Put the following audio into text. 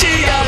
She